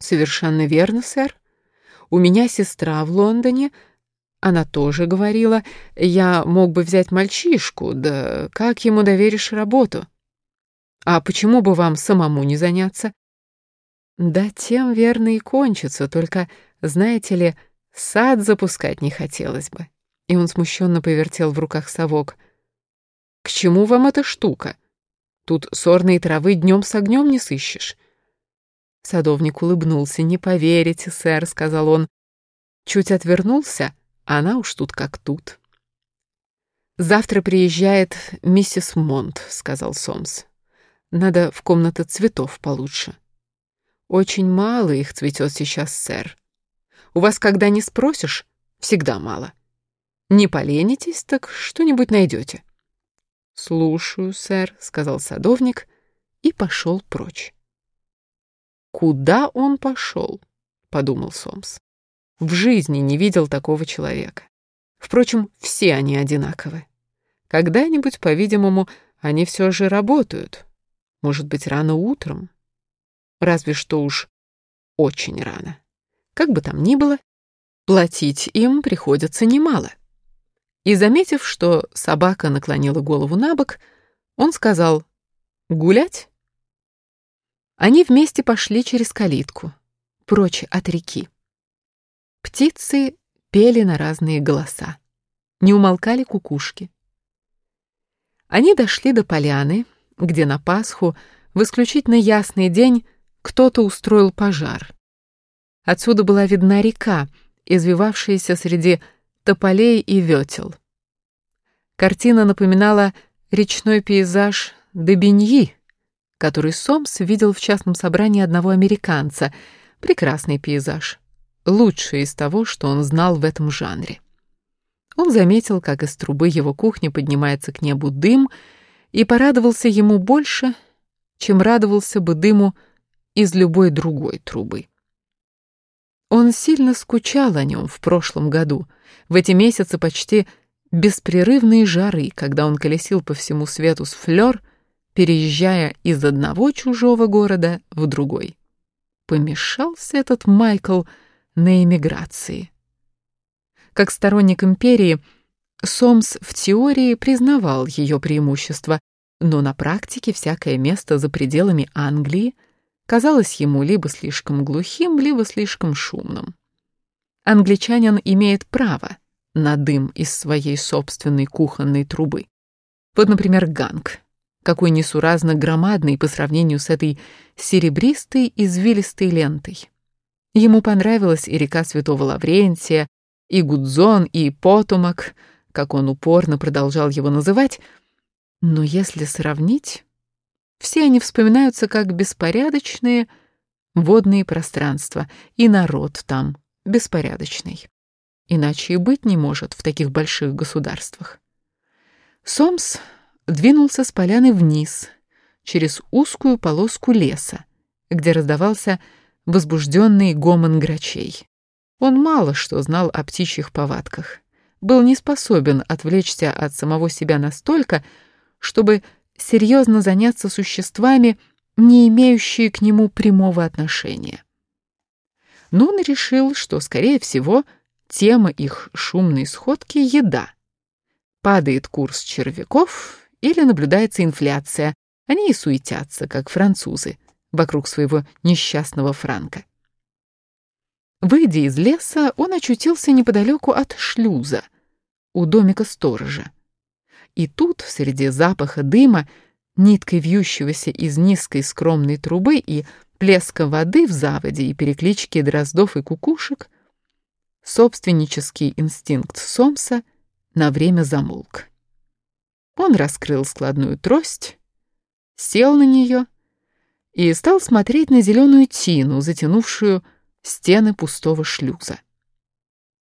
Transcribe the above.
Совершенно верно, сэр. У меня сестра в Лондоне. Она тоже говорила, я мог бы взять мальчишку, да как ему доверишь работу? А почему бы вам самому не заняться? Да тем верно и кончится, только, знаете ли, сад запускать не хотелось бы. И он смущенно повертел в руках совок. К чему вам эта штука? Тут сорные травы днем с огнем не сыщешь. Садовник улыбнулся. «Не поверите, сэр», — сказал он. Чуть отвернулся, а она уж тут как тут. «Завтра приезжает миссис Монт», — сказал Сомс. «Надо в комнаты цветов получше». «Очень мало их цветет сейчас, сэр. У вас, когда не спросишь, всегда мало. Не поленитесь, так что-нибудь найдете». «Слушаю, сэр», — сказал садовник и пошел прочь. «Куда он пошел?» — подумал Сомс. В жизни не видел такого человека. Впрочем, все они одинаковы. Когда-нибудь, по-видимому, они все же работают. Может быть, рано утром. Разве что уж очень рано. Как бы там ни было, платить им приходится немало. И, заметив, что собака наклонила голову на бок, он сказал «Гулять?» Они вместе пошли через калитку, прочь от реки. Птицы пели на разные голоса. Не умолкали кукушки. Они дошли до поляны, где на Пасху в исключительно ясный день кто-то устроил пожар. Отсюда была видна река, извивавшаяся среди тополей и ветел. Картина напоминала речной пейзаж Дебиньи, который Сомс видел в частном собрании одного американца. Прекрасный пейзаж. Лучший из того, что он знал в этом жанре. Он заметил, как из трубы его кухни поднимается к небу дым, и порадовался ему больше, чем радовался бы дыму из любой другой трубы. Он сильно скучал о нем в прошлом году, в эти месяцы почти беспрерывные жары, когда он колесил по всему свету с флёр, переезжая из одного чужого города в другой. Помешался этот Майкл на эмиграции. Как сторонник империи, Сомс в теории признавал ее преимущества, но на практике всякое место за пределами Англии казалось ему либо слишком глухим, либо слишком шумным. Англичанин имеет право на дым из своей собственной кухонной трубы. Вот, например, Ганг какой несуразно громадный по сравнению с этой серебристой извилистой лентой. Ему понравилась и река Святого Лаврентия, и Гудзон, и Потомак, как он упорно продолжал его называть, но если сравнить, все они вспоминаются как беспорядочные водные пространства, и народ там беспорядочный. Иначе и быть не может в таких больших государствах. Сомс двинулся с поляны вниз, через узкую полоску леса, где раздавался возбужденный гомон грачей. Он мало что знал о птичьих повадках, был не способен отвлечься от самого себя настолько, чтобы серьезно заняться существами, не имеющие к нему прямого отношения. Но он решил, что, скорее всего, тема их шумной сходки — еда. Падает курс червяков, или наблюдается инфляция. Они и суетятся, как французы, вокруг своего несчастного франка. Выйдя из леса, он очутился неподалеку от шлюза, у домика сторожа. И тут, среди запаха дыма, ниткой вьющегося из низкой скромной трубы и плеска воды в заводе и переклички дроздов и кукушек, собственнический инстинкт Сомса на время замолк. Он раскрыл складную трость, сел на нее и стал смотреть на зеленую тину, затянувшую стены пустого шлюза.